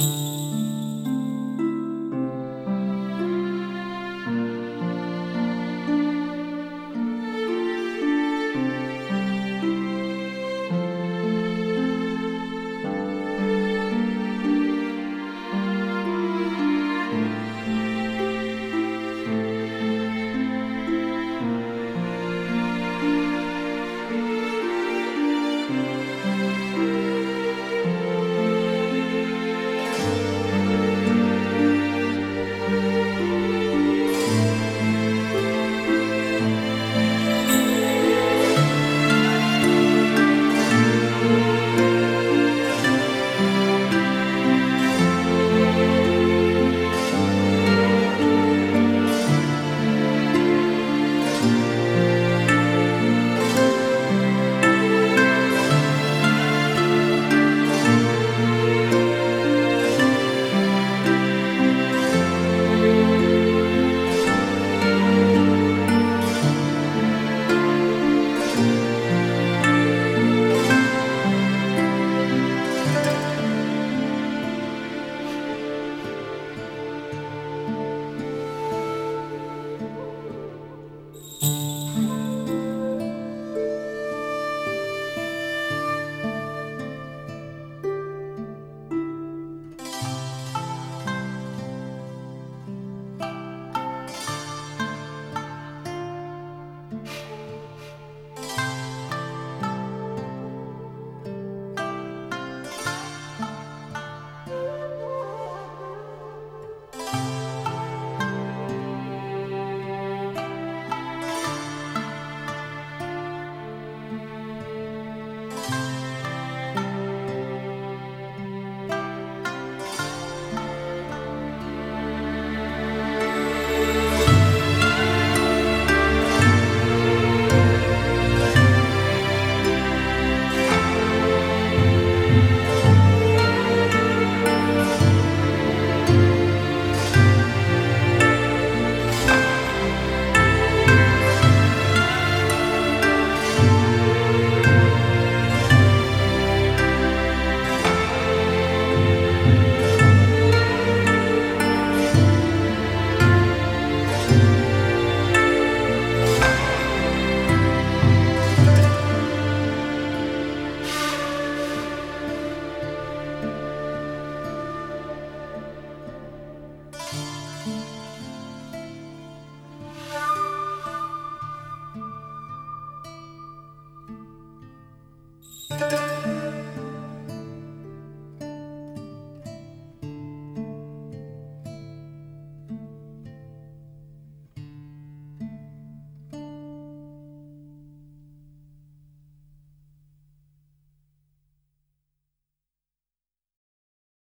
you